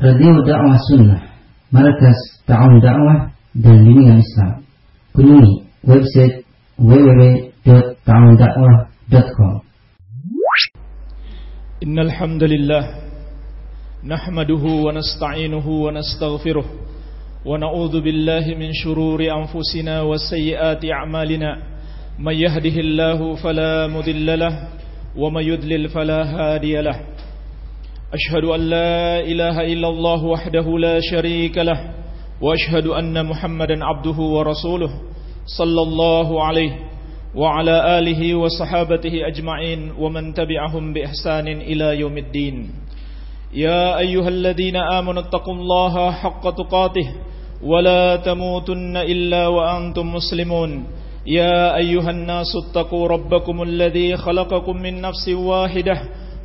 Radio Dakwah Sunnah, Markas Ta'awun Dakwah dan Bimbingan Islam. Kunjungi website www.ta'awundakwah.com. إن الحمد لله نحمده ونستعينه ونستغفره ونعوذ بالله من شرور أنفسنا وسيئات أعمالنا من يهده الله فلا مذل له ومن يذلل فلا هادي له أشهد أن لا إله إلا الله وحده لا شريك له وأشهد أن محمدا عبده ورسوله صلى الله عليه وعلى آله وصحابته أجمعين ومن تبعهم بإحسان إلى يوم الدين. يا أيها الذين آمنوا اتقوا الله حق تقاته ولا تموتن إلا وأنتم مسلمون. يا أيها الناس اتقوا ربكم الذي خلقكم من نفس واحدة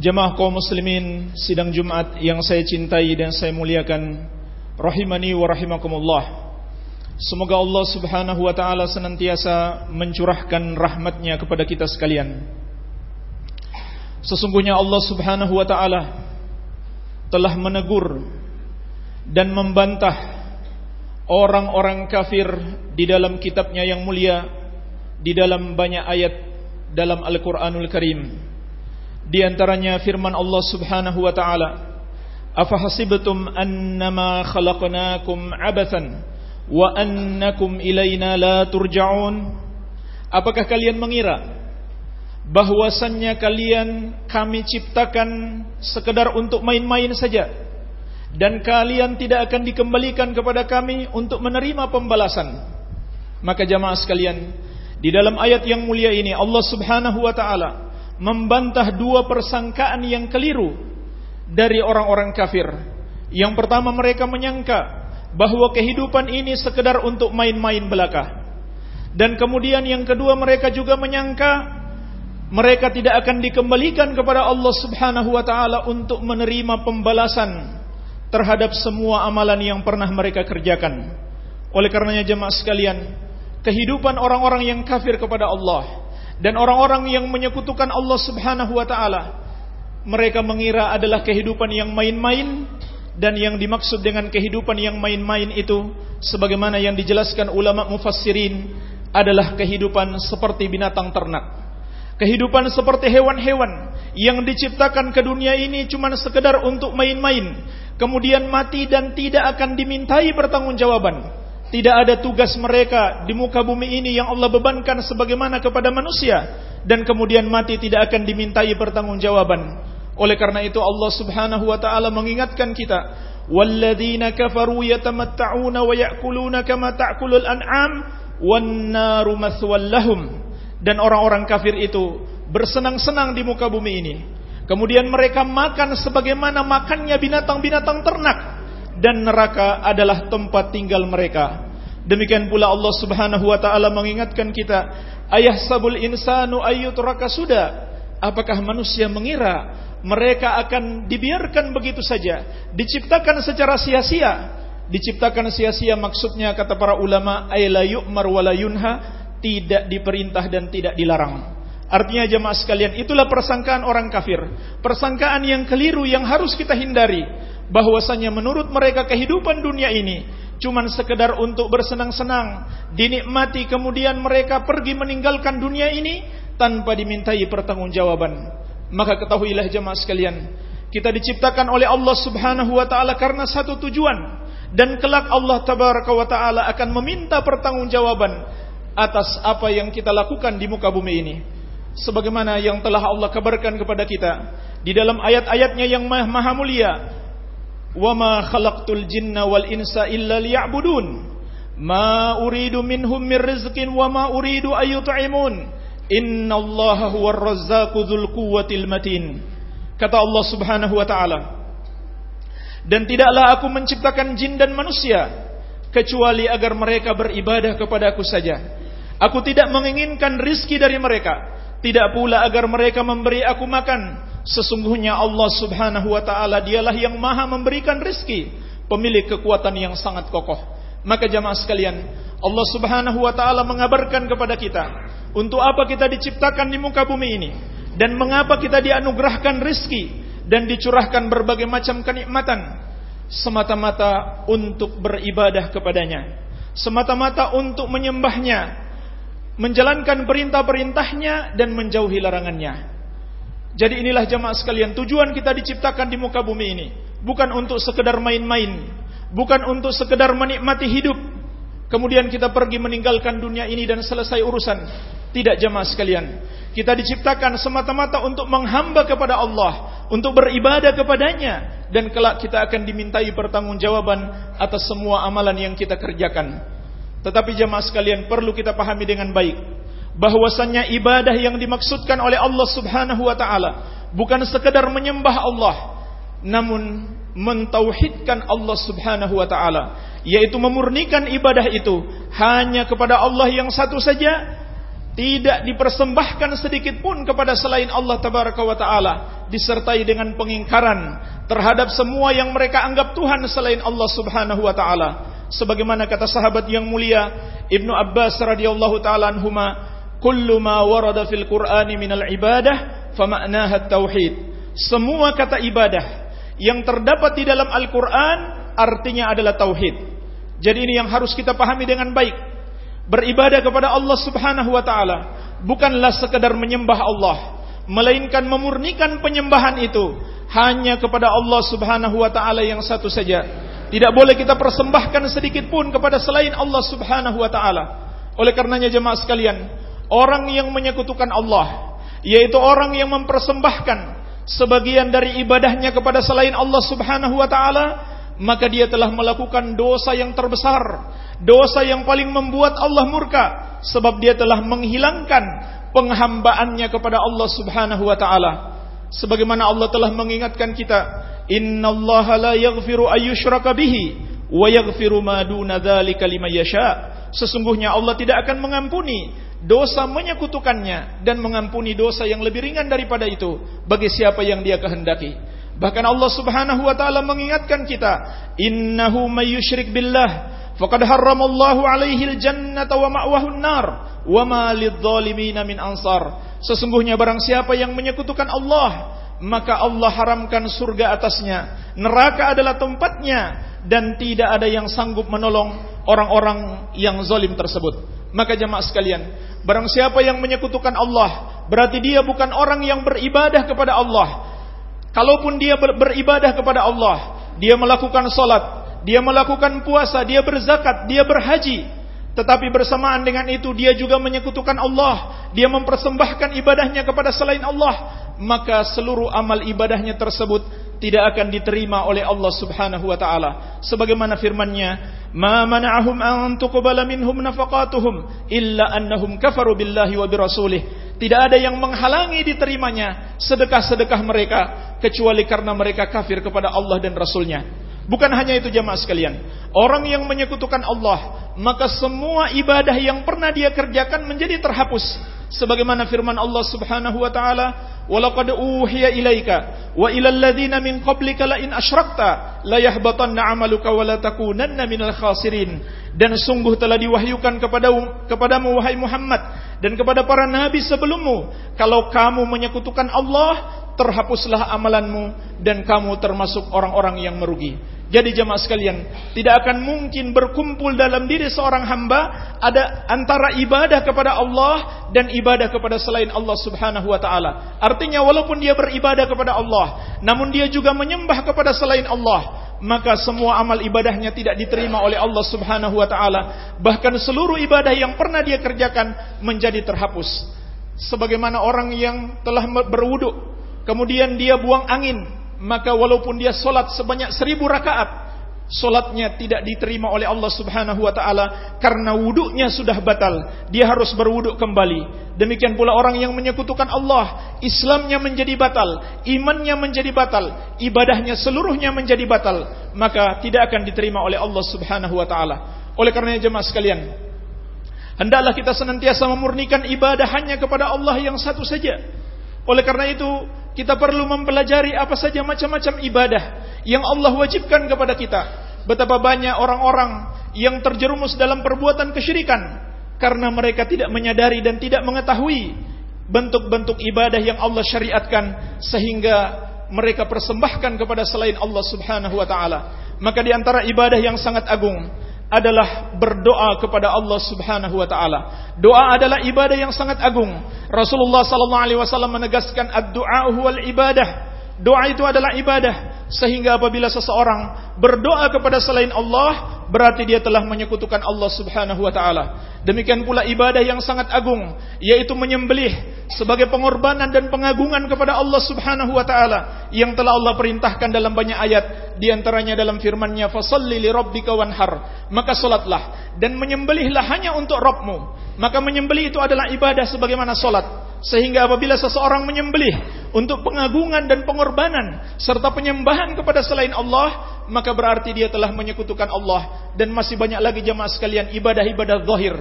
Jemaah kaum muslimin sidang Jumat yang saya cintai dan saya muliakan Rahimani wa rahimakumullah. Semoga Allah subhanahu wa ta'ala senantiasa mencurahkan rahmatnya kepada kita sekalian. Sesungguhnya Allah subhanahu wa ta'ala telah menegur dan membantah orang-orang kafir di dalam kitabnya yang mulia di dalam banyak ayat dalam Al-Quranul Karim di antaranya firman Allah Subhanahu wa taala, "Afahasibtum annama khalaqnakum abathan wa annakum ilaina la turja'un?" Apakah kalian mengira bahwasannya kalian kami ciptakan sekedar untuk main-main saja dan kalian tidak akan dikembalikan kepada kami untuk menerima pembalasan? Maka jamaah sekalian, di dalam ayat yang mulia ini Allah Subhanahu wa taala membantah dua persangkaan yang keliru dari orang-orang kafir. Yang pertama mereka menyangka bahwa kehidupan ini sekedar untuk main-main belaka. Dan kemudian yang kedua mereka juga menyangka mereka tidak akan dikembalikan kepada Allah Subhanahu wa taala untuk menerima pembalasan terhadap semua amalan yang pernah mereka kerjakan. Oleh karenanya jemaah sekalian, kehidupan orang-orang yang kafir kepada Allah dan orang-orang yang menyekutukan Allah Subhanahu wa taala mereka mengira adalah kehidupan yang main-main dan yang dimaksud dengan kehidupan yang main-main itu sebagaimana yang dijelaskan ulama mufassirin adalah kehidupan seperti binatang ternak. Kehidupan seperti hewan-hewan yang diciptakan ke dunia ini cuma sekedar untuk main-main, kemudian mati dan tidak akan dimintai pertanggungjawaban. Tidak ada tugas mereka di muka bumi ini yang Allah bebankan sebagaimana kepada manusia dan kemudian mati tidak akan dimintai pertanggungjawaban. Oleh karena itu Allah Subhanahu wa taala mengingatkan kita, "Walladzina kafaru yatamatta'una wa ya'kuluna kama ta'kulul an'am wan naru mathwal lahum." Dan orang-orang kafir itu bersenang-senang di muka bumi ini. Kemudian mereka makan sebagaimana makannya binatang-binatang ternak dan neraka adalah tempat tinggal mereka. Demikian pula Allah Subhanahu wa taala mengingatkan kita, ayah sabul insanu ayyutraka sudah. Apakah manusia mengira mereka akan dibiarkan begitu saja, diciptakan secara sia-sia? Diciptakan sia-sia maksudnya kata para ulama ayla yu'mar yunha, tidak diperintah dan tidak dilarang. Artinya jemaah sekalian, itulah persangkaan orang kafir. Persangkaan yang keliru yang harus kita hindari bahwasanya menurut mereka kehidupan dunia ini cuman sekedar untuk bersenang-senang, dinikmati kemudian mereka pergi meninggalkan dunia ini tanpa dimintai pertanggungjawaban. Maka ketahuilah jemaah sekalian, kita diciptakan oleh Allah Subhanahu wa taala karena satu tujuan dan kelak Allah tabaraka wa taala akan meminta pertanggungjawaban atas apa yang kita lakukan di muka bumi ini. Sebagaimana yang telah Allah kabarkan kepada kita di dalam ayat-ayatnya yang maha mulia وما خلقت الجن والإنس إلا ليعبدون ما أريد منهم من رزق وما أريد أن يطعمون إن الله هو الرزاق ذو القوة المتين kata Allah Subhanahu wa taala dan tidaklah aku menciptakan jin dan manusia kecuali agar mereka beribadah kepadaku saja. Aku tidak menginginkan rizki dari mereka, tidak pula agar mereka memberi aku makan. Sesungguhnya Allah subhanahu wa ta'ala dialah yang maha memberikan rizki, pemilik kekuatan yang sangat kokoh. Maka jamaah sekalian, Allah subhanahu wa ta'ala mengabarkan kepada kita, untuk apa kita diciptakan di muka bumi ini, dan mengapa kita dianugerahkan rizki, dan dicurahkan berbagai macam kenikmatan, semata-mata untuk beribadah kepadanya, semata-mata untuk menyembahnya, menjalankan perintah-perintahnya dan menjauhi larangannya. Jadi inilah jamaah sekalian, tujuan kita diciptakan di muka bumi ini bukan untuk sekedar main-main, bukan untuk sekedar menikmati hidup. Kemudian kita pergi meninggalkan dunia ini dan selesai urusan. Tidak jamaah sekalian. Kita diciptakan semata-mata untuk menghamba kepada Allah, untuk beribadah kepadanya dan kelak kita akan dimintai pertanggungjawaban atas semua amalan yang kita kerjakan. Tetapi jemaah sekalian perlu kita pahami dengan baik bahwasannya ibadah yang dimaksudkan oleh Allah Subhanahu wa taala bukan sekedar menyembah Allah namun mentauhidkan Allah Subhanahu wa taala yaitu memurnikan ibadah itu hanya kepada Allah yang satu saja tidak dipersembahkan sedikit pun kepada selain Allah tabaraka wa taala disertai dengan pengingkaran terhadap semua yang mereka anggap Tuhan selain Allah Subhanahu wa taala. Sebagaimana kata sahabat yang mulia Ibnu Abbas radhiyallahu taala anhuma kullu ma warada fil Qur'ani minal ibadah fama'naha tauhid. Semua kata ibadah yang terdapat di dalam Al-Qur'an artinya adalah tauhid. Jadi ini yang harus kita pahami dengan baik. Beribadah kepada Allah Subhanahu wa taala bukanlah sekedar menyembah Allah melainkan memurnikan penyembahan itu hanya kepada Allah Subhanahu wa taala yang satu saja. Tidak boleh kita persembahkan sedikit pun kepada selain Allah Subhanahu wa taala. Oleh karenanya jemaah sekalian, orang yang menyekutukan Allah, yaitu orang yang mempersembahkan sebagian dari ibadahnya kepada selain Allah Subhanahu wa taala, maka dia telah melakukan dosa yang terbesar, dosa yang paling membuat Allah murka, sebab dia telah menghilangkan penghambaannya kepada Allah Subhanahu wa taala. Sebagaimana Allah telah mengingatkan kita, Innallaha la yaghfiru ayyushraka bihi wa yaghfiru ma duna dzalika liman yasha. Sesungguhnya Allah tidak akan mengampuni dosa menyekutukannya dan mengampuni dosa yang lebih ringan daripada itu bagi siapa yang Dia kehendaki. Bahkan Allah Subhanahu wa taala mengingatkan kita, "Innahu may yusyrik billah faqad harramallahu alaihi al-jannata wa ma'wahu an-nar wa ma lidh-dhalimin min ansar." Sesungguhnya barang siapa yang menyekutukan Allah, maka Allah haramkan surga atasnya. Neraka adalah tempatnya dan tidak ada yang sanggup menolong orang-orang yang zalim tersebut. Maka jemaah sekalian, barang siapa yang menyekutukan Allah, berarti dia bukan orang yang beribadah kepada Allah. Kalaupun dia ber beribadah kepada Allah, dia melakukan salat, dia melakukan puasa, dia berzakat, dia berhaji, tetapi bersamaan dengan itu dia juga menyekutukan Allah. Dia mempersembahkan ibadahnya kepada selain Allah. Maka seluruh amal ibadahnya tersebut tidak akan diterima oleh Allah Subhanahu wa taala. Sebagaimana firman-Nya, "Ma mana'ahum an tuqbala minhum nafaqatuhum illa annahum kafaru billahi wa birasulih." Tidak ada yang menghalangi diterimanya sedekah-sedekah mereka kecuali karena mereka kafir kepada Allah dan Rasulnya. Bukan hanya itu jamaah sekalian. Orang yang menyekutukan Allah, maka semua ibadah yang pernah dia kerjakan menjadi terhapus. Sebagaimana firman Allah Subhanahu wa taala, "Walaqad uhiya ilaika wa ilal ladzina min qablika la in asyrakta la yahbatanna 'amaluka wa la takunanna minal khasirin." Dan sungguh telah diwahyukan kepadamu, kepadamu wahai Muhammad dan kepada para nabi sebelummu, kalau kamu menyekutukan Allah, terhapuslah amalanmu dan kamu termasuk orang-orang yang merugi. Jadi jemaah sekalian, tidak akan mungkin berkumpul dalam diri seorang hamba ada antara ibadah kepada Allah dan ibadah kepada selain Allah Subhanahu wa taala. Artinya walaupun dia beribadah kepada Allah, namun dia juga menyembah kepada selain Allah, maka semua amal ibadahnya tidak diterima oleh Allah Subhanahu wa taala. Bahkan seluruh ibadah yang pernah dia kerjakan menjadi terhapus. Sebagaimana orang yang telah berwuduk, kemudian dia buang angin, maka walaupun dia solat sebanyak seribu rakaat, solatnya tidak diterima oleh Allah Subhanahu wa taala karena wuduknya sudah batal, dia harus berwuduk kembali. Demikian pula orang yang menyekutukan Allah, Islamnya menjadi batal, imannya menjadi batal, ibadahnya seluruhnya menjadi batal, maka tidak akan diterima oleh Allah Subhanahu wa taala. Oleh karenanya jemaah sekalian, hendaklah kita senantiasa memurnikan ibadah hanya kepada Allah yang satu saja. Oleh karena itu, kita perlu mempelajari apa saja macam-macam ibadah yang Allah wajibkan kepada kita. Betapa banyak orang-orang yang terjerumus dalam perbuatan kesyirikan karena mereka tidak menyadari dan tidak mengetahui bentuk-bentuk ibadah yang Allah syariatkan sehingga mereka persembahkan kepada selain Allah Subhanahu wa taala. Maka di antara ibadah yang sangat agung adalah berdoa kepada Allah Subhanahu wa taala. Doa adalah ibadah yang sangat agung. Rasulullah sallallahu alaihi wasallam menegaskan ad-du'a huwal ibadah. Doa itu adalah ibadah sehingga apabila seseorang berdoa kepada selain Allah berarti dia telah menyekutukan Allah Subhanahu wa taala. Demikian pula ibadah yang sangat agung yaitu menyembelih sebagai pengorbanan dan pengagungan kepada Allah Subhanahu wa taala yang telah Allah perintahkan dalam banyak ayat di antaranya dalam firman-Nya fasalli li rabbika wanhar. Maka salatlah dan menyembelihlah hanya untuk Rabbmu. Maka menyembelih itu adalah ibadah sebagaimana salat. Sehingga apabila seseorang menyembelih untuk pengagungan dan pengorbanan serta penyembahan kepada selain Allah, maka berarti dia telah menyekutukan Allah dan masih banyak lagi jemaah sekalian ibadah-ibadah zahir.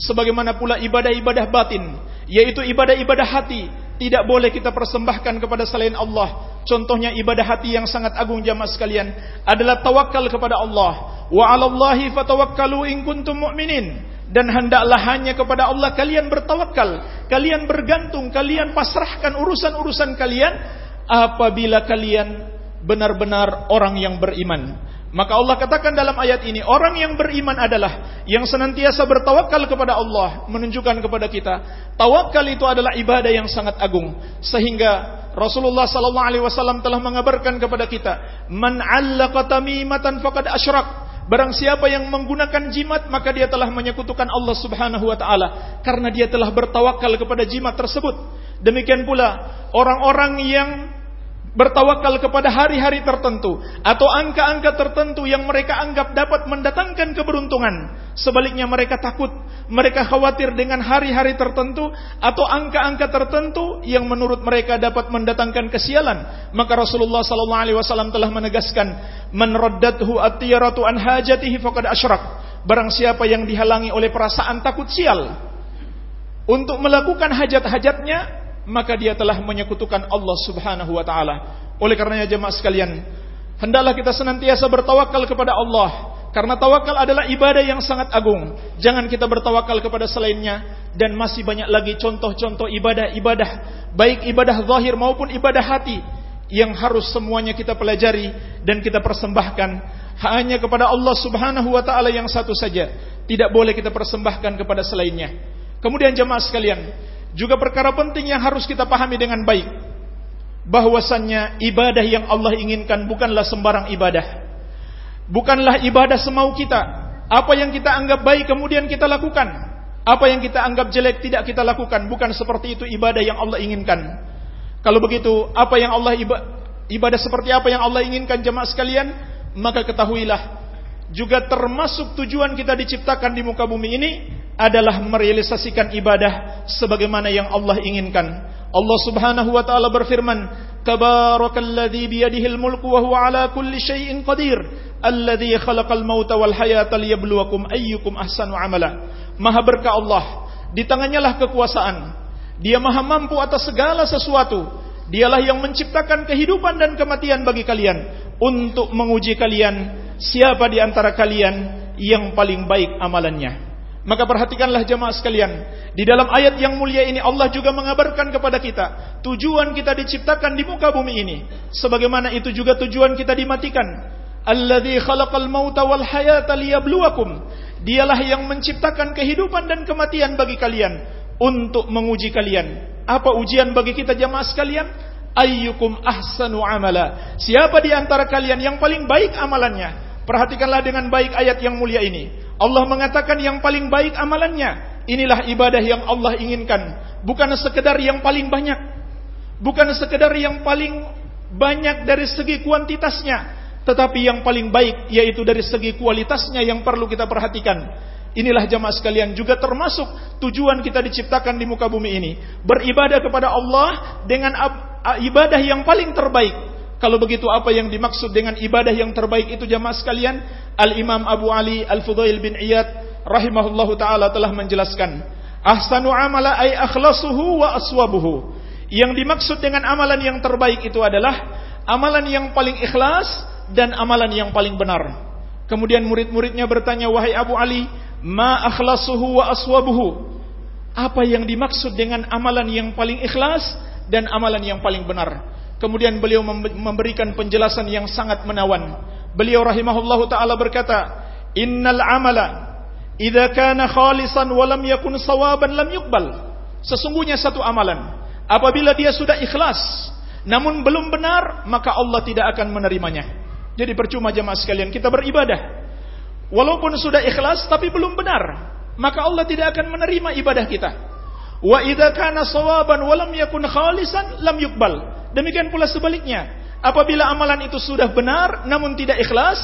Sebagaimana pula ibadah-ibadah batin, yaitu ibadah-ibadah hati, tidak boleh kita persembahkan kepada selain Allah. Contohnya ibadah hati yang sangat agung jamaah sekalian adalah tawakal kepada Allah. Wa 'alallahi fatawakkalu in kuntum mu'minin dan hendaklah hanya kepada Allah kalian bertawakal, kalian bergantung, kalian pasrahkan urusan-urusan kalian apabila kalian benar-benar orang yang beriman. Maka Allah katakan dalam ayat ini, orang yang beriman adalah yang senantiasa bertawakal kepada Allah, menunjukkan kepada kita, tawakal itu adalah ibadah yang sangat agung, sehingga Rasulullah sallallahu alaihi wasallam telah mengabarkan kepada kita, "Man 'allaqa tamimatan faqad asyrak." Barang siapa yang menggunakan jimat maka dia telah menyekutukan Allah Subhanahu wa taala karena dia telah bertawakal kepada jimat tersebut. Demikian pula orang-orang yang bertawakal kepada hari-hari tertentu atau angka-angka tertentu yang mereka anggap dapat mendatangkan keberuntungan. Sebaliknya mereka takut, mereka khawatir dengan hari-hari tertentu atau angka-angka tertentu yang menurut mereka dapat mendatangkan kesialan. Maka Rasulullah sallallahu alaihi wasallam telah menegaskan, "Man raddathu at-tiyaratu an hajatihi faqad asyrak." Barang siapa yang dihalangi oleh perasaan takut sial untuk melakukan hajat-hajatnya, maka dia telah menyekutukan Allah Subhanahu wa taala. Oleh karenanya jemaah sekalian, hendaklah kita senantiasa bertawakal kepada Allah karena tawakal adalah ibadah yang sangat agung. Jangan kita bertawakal kepada selainnya dan masih banyak lagi contoh-contoh ibadah-ibadah baik ibadah zahir maupun ibadah hati yang harus semuanya kita pelajari dan kita persembahkan hanya kepada Allah Subhanahu wa taala yang satu saja. Tidak boleh kita persembahkan kepada selainnya. Kemudian jemaah sekalian, juga perkara penting yang harus kita pahami dengan baik. Bahwasannya ibadah yang Allah inginkan bukanlah sembarang ibadah. Bukanlah ibadah semau kita. Apa yang kita anggap baik kemudian kita lakukan. Apa yang kita anggap jelek tidak kita lakukan. Bukan seperti itu ibadah yang Allah inginkan. Kalau begitu, apa yang Allah ibadah seperti apa yang Allah inginkan jemaah sekalian, maka ketahuilah juga termasuk tujuan kita diciptakan di muka bumi ini adalah merealisasikan ibadah sebagaimana yang Allah inginkan. Allah Subhanahu wa taala berfirman, "Tabarakalladzi biyadihil mulku wa huwa ala kulli syai'in qadir, alladzi khalaqal mauta wal hayata liyabluwakum ayyukum ahsanu amala." Maha berkah Allah, di tangannya lah kekuasaan. Dia maha mampu atas segala sesuatu. Dialah yang menciptakan kehidupan dan kematian bagi kalian untuk menguji kalian siapa di antara kalian yang paling baik amalannya. Maka perhatikanlah jemaah sekalian, di dalam ayat yang mulia ini Allah juga mengabarkan kepada kita tujuan kita diciptakan di muka bumi ini. Sebagaimana itu juga tujuan kita dimatikan. Alladzi khalaqal mauta wal hayata liyabluwakum. Dialah yang menciptakan kehidupan dan kematian bagi kalian untuk menguji kalian. Apa ujian bagi kita jemaah sekalian? Ayyukum ahsanu amala. Siapa di antara kalian yang paling baik amalannya? Perhatikanlah dengan baik ayat yang mulia ini. Allah mengatakan yang paling baik amalannya. Inilah ibadah yang Allah inginkan. Bukan sekedar yang paling banyak. Bukan sekedar yang paling banyak dari segi kuantitasnya. tetapi yang paling baik yaitu dari segi kualitasnya yang perlu kita perhatikan. Inilah jamaah sekalian juga termasuk tujuan kita diciptakan di muka bumi ini. Beribadah kepada Allah dengan ibadah yang paling terbaik. Kalau begitu apa yang dimaksud dengan ibadah yang terbaik itu jamaah sekalian? Al-Imam Abu Ali Al-Fudail bin Iyad rahimahullahu taala telah menjelaskan, ahsanu amala ay akhlasuhu wa aswabuhu. Yang dimaksud dengan amalan yang terbaik itu adalah amalan yang paling ikhlas dan amalan yang paling benar. Kemudian murid-muridnya bertanya, "Wahai Abu Ali, ma akhlasuhu wa aswabuhu?" Apa yang dimaksud dengan amalan yang paling ikhlas dan amalan yang paling benar? Kemudian beliau memberikan penjelasan yang sangat menawan. Beliau rahimahullahu taala berkata, "Innal amala idza kana khalisan wa lam yakun sawaban lam yuqbal." Sesungguhnya satu amalan apabila dia sudah ikhlas namun belum benar, maka Allah tidak akan menerimanya. Jadi percuma jemaah sekalian kita beribadah. Walaupun sudah ikhlas tapi belum benar, maka Allah tidak akan menerima ibadah kita. Wa idza kana sawaban wa lam yakun khalisan lam yuqbal. Demikian pula sebaliknya. Apabila amalan itu sudah benar namun tidak ikhlas,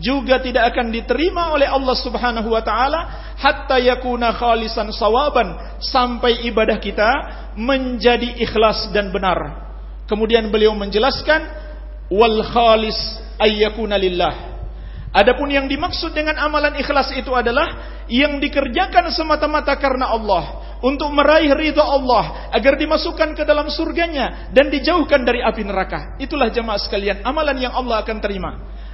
juga tidak akan diterima oleh Allah Subhanahu wa taala hatta yakuna khalisan sawaban sampai ibadah kita menjadi ikhlas dan benar. Kemudian beliau menjelaskan wal khalis ayyakuna lillah. Adapun yang dimaksud dengan amalan ikhlas itu adalah yang dikerjakan semata-mata karena Allah untuk meraih ridha Allah agar dimasukkan ke dalam surganya dan dijauhkan dari api neraka. Itulah jemaah sekalian amalan yang Allah akan terima.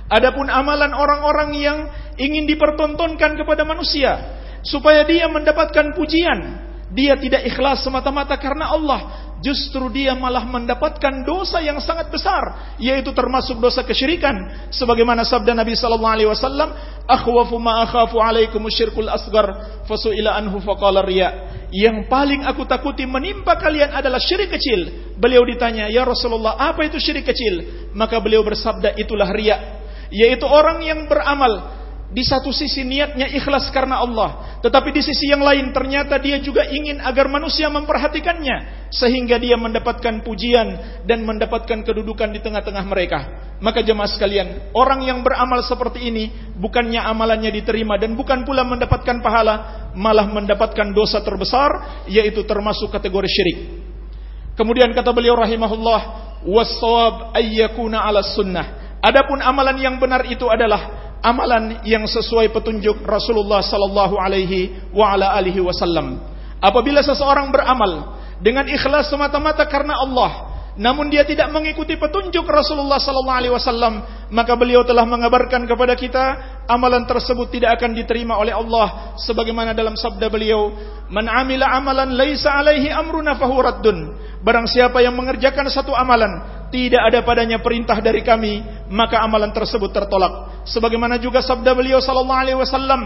Adapun amalan orang-orang yang ingin dipertontonkan kepada manusia supaya dia mendapatkan pujian, dia tidak ikhlas semata-mata karena Allah, justru dia malah mendapatkan dosa yang sangat besar, yaitu termasuk dosa kesyirikan. Sebagaimana sabda Nabi sallallahu alaihi wasallam, "Akhwafu ma akhafu alaikum syirkul asgar, fasuila anhu faqala riya." Yang paling aku takuti menimpa kalian adalah syirik kecil. Beliau ditanya, "Ya Rasulullah, apa itu syirik kecil?" Maka beliau bersabda, "Itulah riya." Yaitu orang yang beramal di satu sisi niatnya ikhlas karena Allah, tetapi di sisi yang lain ternyata dia juga ingin agar manusia memperhatikannya sehingga dia mendapatkan pujian dan mendapatkan kedudukan di tengah-tengah mereka. Maka jemaah sekalian, orang yang beramal seperti ini bukannya amalannya diterima dan bukan pula mendapatkan pahala, malah mendapatkan dosa terbesar yaitu termasuk kategori syirik. Kemudian kata beliau rahimahullah, "Was-shawab ayyakuna 'ala sunnah." Adapun amalan yang benar itu adalah amalan yang sesuai petunjuk Rasulullah sallallahu alaihi wa ala alihi wasallam. Apabila seseorang beramal dengan ikhlas semata-mata karena Allah, namun dia tidak mengikuti petunjuk Rasulullah sallallahu alaihi wasallam, maka beliau telah mengabarkan kepada kita amalan tersebut tidak akan diterima oleh Allah sebagaimana dalam sabda beliau, "Man amila amalan laisa alaihi amruna fahu raddun." Barang siapa yang mengerjakan satu amalan tidak ada padanya perintah dari kami, maka amalan tersebut tertolak. Sebagaimana juga sabda beliau sallallahu alaihi wasallam,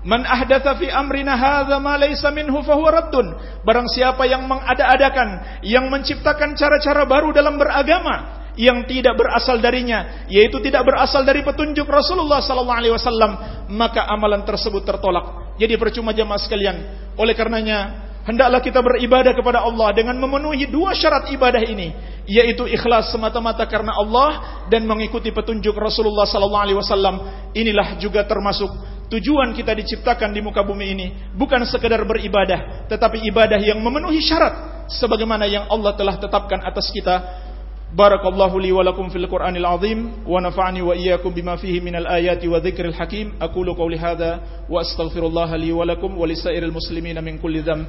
Man ahdatha fi amrina hadza ma laysa minhu raddun. Barang siapa yang mengada-adakan, yang menciptakan cara-cara baru dalam beragama yang tidak berasal darinya, yaitu tidak berasal dari petunjuk Rasulullah sallallahu alaihi wasallam, maka amalan tersebut tertolak. Jadi percuma jemaah sekalian. Oleh karenanya, hendaklah kita beribadah kepada Allah dengan memenuhi dua syarat ibadah ini, yaitu ikhlas semata-mata karena Allah dan mengikuti petunjuk Rasulullah sallallahu alaihi wasallam. Inilah juga termasuk Tujuan kita diciptakan di muka bumi ini bukan sekedar beribadah, tetapi ibadah yang memenuhi syarat sebagaimana yang Allah telah tetapkan atas kita. Barakallahu li wa lakum fil Qur'anil azim wa nafa'ani wa iyyakum bima fihi minal ayati wa dzikril hakim. Aqulu qawli hadza wa astaghfirullah li wa lakum wa lisairil muslimina min kulli dzamb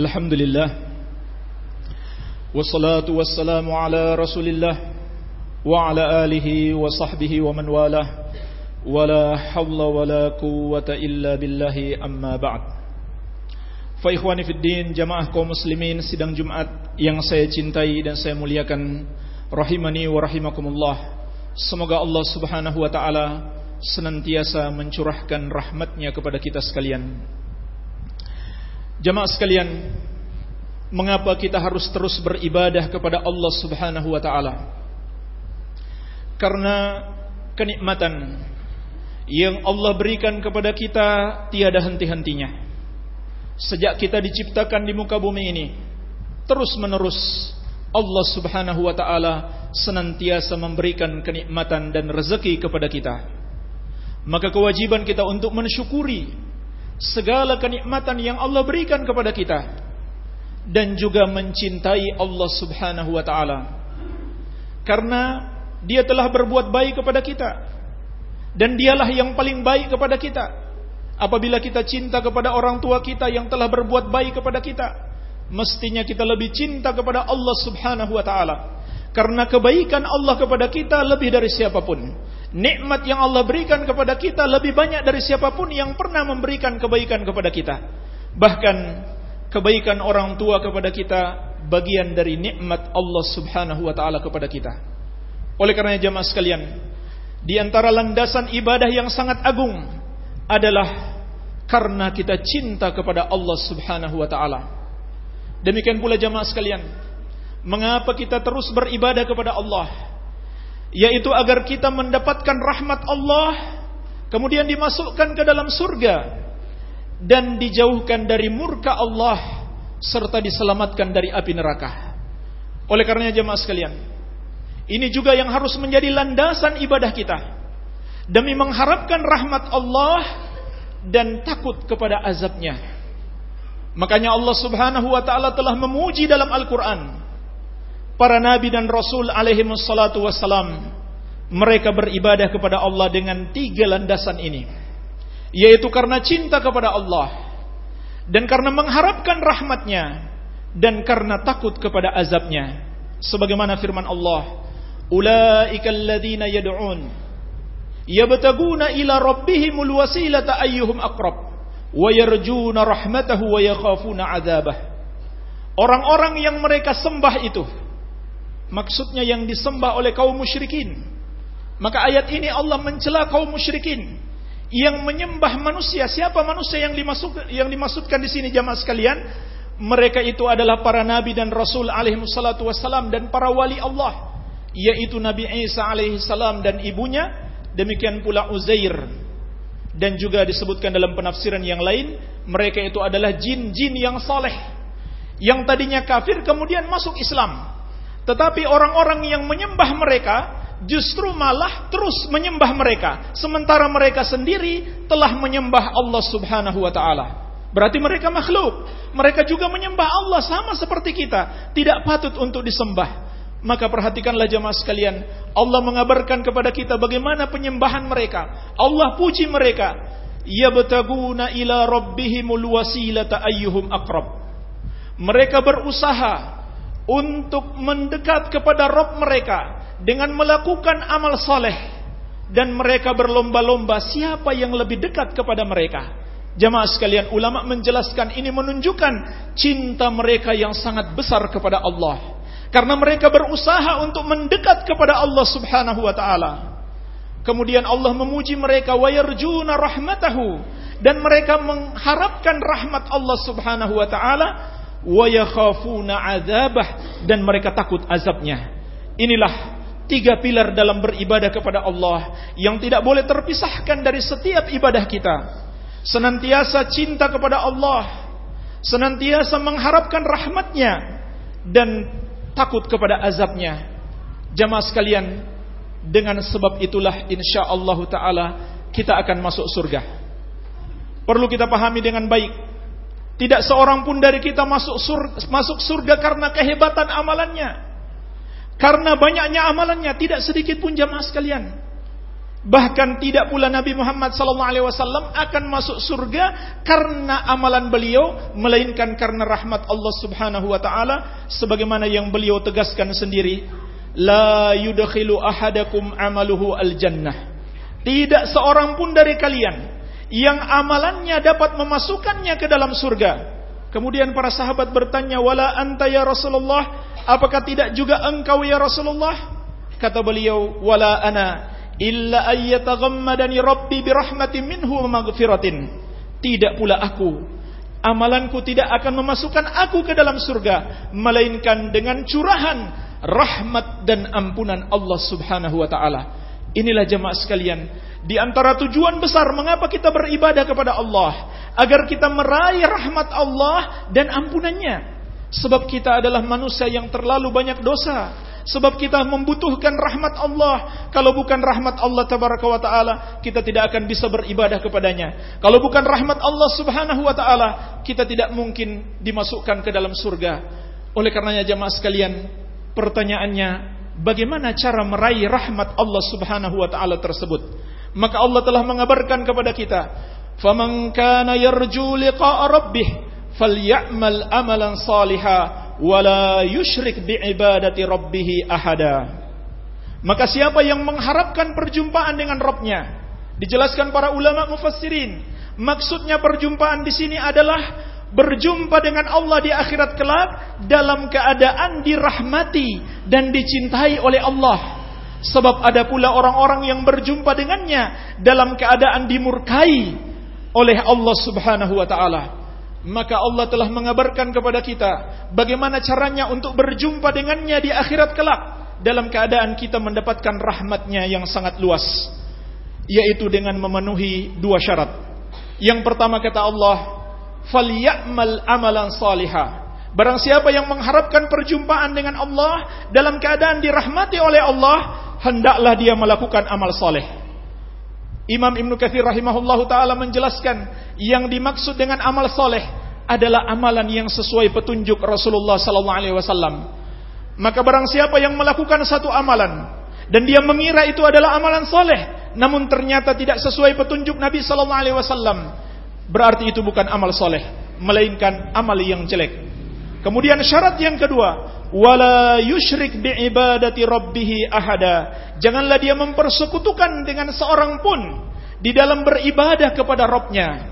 الحمد لله والصلاة والسلام على رسول الله وعلى آله وصحبه ومن والاه ولا حول ولا قوة إلا بالله أما بعد Faikhwani Fiddin, jamaah kaum muslimin sidang Jumat yang saya cintai dan saya muliakan Rahimani wa rahimakumullah Semoga Allah subhanahu wa ta'ala senantiasa mencurahkan rahmatnya kepada kita sekalian Jamaah sekalian, mengapa kita harus terus beribadah kepada Allah Subhanahu wa taala? Karena kenikmatan yang Allah berikan kepada kita tiada henti-hentinya. Sejak kita diciptakan di muka bumi ini, terus menerus Allah Subhanahu wa taala senantiasa memberikan kenikmatan dan rezeki kepada kita. Maka kewajiban kita untuk mensyukuri segala kenikmatan yang Allah berikan kepada kita dan juga mencintai Allah Subhanahu wa taala. Karena dia telah berbuat baik kepada kita dan dialah yang paling baik kepada kita. Apabila kita cinta kepada orang tua kita yang telah berbuat baik kepada kita, mestinya kita lebih cinta kepada Allah Subhanahu wa taala. Karena kebaikan Allah kepada kita lebih dari siapa pun. Nikmat yang Allah berikan kepada kita lebih banyak dari siapa pun yang pernah memberikan kebaikan kepada kita. Bahkan kebaikan orang tua kepada kita bagian dari nikmat Allah Subhanahu wa taala kepada kita. Oleh karena jemaah sekalian, di antara landasan ibadah yang sangat agung adalah karena kita cinta kepada Allah Subhanahu wa taala. Demikian pula jamaah sekalian, mengapa kita terus beribadah kepada Allah? Yaitu agar kita mendapatkan rahmat Allah, kemudian dimasukkan ke dalam surga dan dijauhkan dari murka Allah serta diselamatkan dari api neraka. Oleh karenanya jemaah sekalian, ini juga yang harus menjadi landasan ibadah kita demi mengharapkan rahmat Allah dan takut kepada azabnya. Makanya Allah Subhanahu wa taala telah memuji dalam Al-Qur'an para nabi dan rasul alaihi wassalatu wassalam. Mereka beribadah kepada Allah dengan tiga landasan ini. Yaitu karena cinta kepada Allah dan karena mengharapkan rahmatnya dan karena takut kepada azabnya. Sebagaimana firman Allah, "Ulaikal ladzina yad'un yabtaguna ila rabbihimul wasilata ayyuhum aqrab." wa yarjuna rahmatahu wa yakhafuna adzabah. Orang-orang yang mereka sembah itu maksudnya yang disembah oleh kaum musyrikin. Maka ayat ini Allah mencela kaum musyrikin yang menyembah manusia. Siapa manusia yang dimasuk yang dimaksudkan di sini jamaah sekalian? Mereka itu adalah para nabi dan rasul alaihi salatu dan para wali Allah, yaitu Nabi Isa alaihi salam dan ibunya, demikian pula Uzair dan juga disebutkan dalam penafsiran yang lain mereka itu adalah jin-jin yang saleh yang tadinya kafir kemudian masuk Islam tetapi orang-orang yang menyembah mereka justru malah terus menyembah mereka sementara mereka sendiri telah menyembah Allah Subhanahu wa taala berarti mereka makhluk mereka juga menyembah Allah sama seperti kita tidak patut untuk disembah maka perhatikanlah jemaah sekalian, Allah mengabarkan kepada kita bagaimana penyembahan mereka. Allah puji mereka. Yabtaguna ila rabbihimul wasilata ayyuhum aqrab. Mereka berusaha untuk mendekat kepada Rabb mereka dengan melakukan amal saleh dan mereka berlomba-lomba siapa yang lebih dekat kepada mereka. Jamaah sekalian, ulama menjelaskan ini menunjukkan cinta mereka yang sangat besar kepada Allah karena mereka berusaha untuk mendekat kepada Allah Subhanahu wa taala. Kemudian Allah memuji mereka wa rahmatahu dan mereka mengharapkan rahmat Allah Subhanahu wa taala wa yakhafuna dan mereka takut azabnya. Inilah tiga pilar dalam beribadah kepada Allah yang tidak boleh terpisahkan dari setiap ibadah kita. Senantiasa cinta kepada Allah, senantiasa mengharapkan rahmatnya dan takut kepada azabnya. Jamaah sekalian, dengan sebab itulah insya Allah Ta'ala kita akan masuk surga. Perlu kita pahami dengan baik. Tidak seorang pun dari kita masuk surga, masuk surga karena kehebatan amalannya. Karena banyaknya amalannya, tidak sedikit pun jamaah sekalian. Bahkan tidak pula Nabi Muhammad SAW akan masuk surga karena amalan beliau, melainkan karena rahmat Allah Subhanahu Wa Taala, sebagaimana yang beliau tegaskan sendiri, la yudkhilu ahadakum amaluhu al jannah. Tidak seorang pun dari kalian yang amalannya dapat memasukkannya ke dalam surga. Kemudian para sahabat bertanya, "Wala anta ya Rasulullah? Apakah tidak juga engkau ya Rasulullah?" Kata beliau, "Wala ana." illa ayyataghammadani rabbi birahmatin minhu maghfiratin. Tidak pula aku amalanku tidak akan memasukkan aku ke dalam surga melainkan dengan curahan rahmat dan ampunan Allah Subhanahu wa taala. Inilah jemaah sekalian, di antara tujuan besar mengapa kita beribadah kepada Allah agar kita meraih rahmat Allah dan ampunannya. Sebab kita adalah manusia yang terlalu banyak dosa. Sebab kita membutuhkan rahmat Allah. Kalau bukan rahmat Allah tabaraka wa taala, kita tidak akan bisa beribadah kepadanya. Kalau bukan rahmat Allah subhanahu wa taala, kita tidak mungkin dimasukkan ke dalam surga. Oleh karenanya jemaah sekalian, pertanyaannya, bagaimana cara meraih rahmat Allah subhanahu wa taala tersebut? Maka Allah telah mengabarkan kepada kita, "Faman kana yarju liqa'a rabbih" falyamal amalan saliha wala yusyrik biibadati rabbih ahada. Maka siapa yang mengharapkan perjumpaan dengan Rabbnya, dijelaskan para ulama mufassirin, maksudnya perjumpaan di sini adalah berjumpa dengan Allah di akhirat kelak dalam keadaan dirahmati dan dicintai oleh Allah. Sebab ada pula orang-orang yang berjumpa dengannya dalam keadaan dimurkai oleh Allah Subhanahu wa taala. Maka Allah telah mengabarkan kepada kita bagaimana caranya untuk berjumpa dengannya di akhirat kelak dalam keadaan kita mendapatkan rahmatnya yang sangat luas yaitu dengan memenuhi dua syarat. Yang pertama kata Allah, "Falyamal amalan salihah." Barang siapa yang mengharapkan perjumpaan dengan Allah dalam keadaan dirahmati oleh Allah, hendaklah dia melakukan amal saleh. Imam Ibn Kathir rahimahullahu taala menjelaskan yang dimaksud dengan amal soleh adalah amalan yang sesuai petunjuk Rasulullah sallallahu alaihi wasallam. Maka barang siapa yang melakukan satu amalan dan dia mengira itu adalah amalan soleh, namun ternyata tidak sesuai petunjuk Nabi sallallahu alaihi wasallam, berarti itu bukan amal soleh, melainkan amal yang jelek. Kemudian syarat yang kedua, wala yusyrik biibadati rabbih ahada. Janganlah dia mempersekutukan dengan seorang pun di dalam beribadah kepada Rabbnya.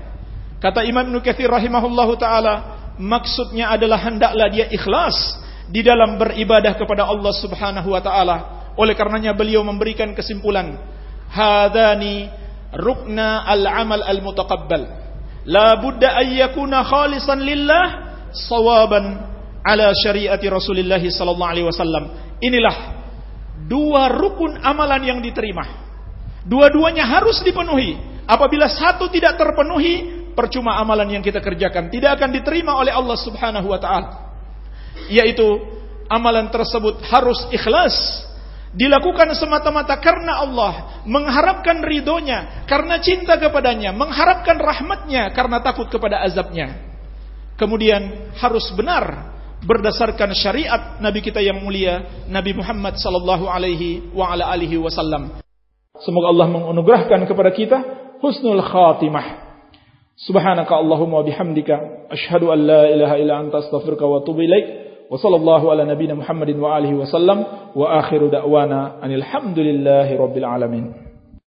Kata Imam Ibnu rahimahullahu taala, maksudnya adalah hendaklah dia ikhlas di dalam beribadah kepada Allah Subhanahu wa taala. Oleh karenanya beliau memberikan kesimpulan, hadani rukna al-amal al-mutaqabbal. La budda an yakuna khalisan lillah sawaban ala syariati Rasulullah sallallahu alaihi wasallam. Inilah dua rukun amalan yang diterima. Dua-duanya harus dipenuhi. Apabila satu tidak terpenuhi, percuma amalan yang kita kerjakan, tidak akan diterima oleh Allah Subhanahu wa taala. Yaitu amalan tersebut harus ikhlas, dilakukan semata-mata karena Allah, mengharapkan ridhonya, karena cinta kepadanya, mengharapkan rahmatnya, karena takut kepada azabnya. Kemudian harus benar berdasarkan syariat Nabi kita yang mulia Nabi Muhammad sallallahu alaihi wa ala alihi wasallam. Semoga Allah menganugerahkan kepada kita husnul khatimah. Subhanaka Allahumma bihamdika asyhadu an la ilaha illa anta astaghfiruka wa atubu ilaik. Wa sallallahu ala nabiyyina Muhammadin wa alihi wasallam wa akhiru da'wana anil hamdulillahi rabbil alamin.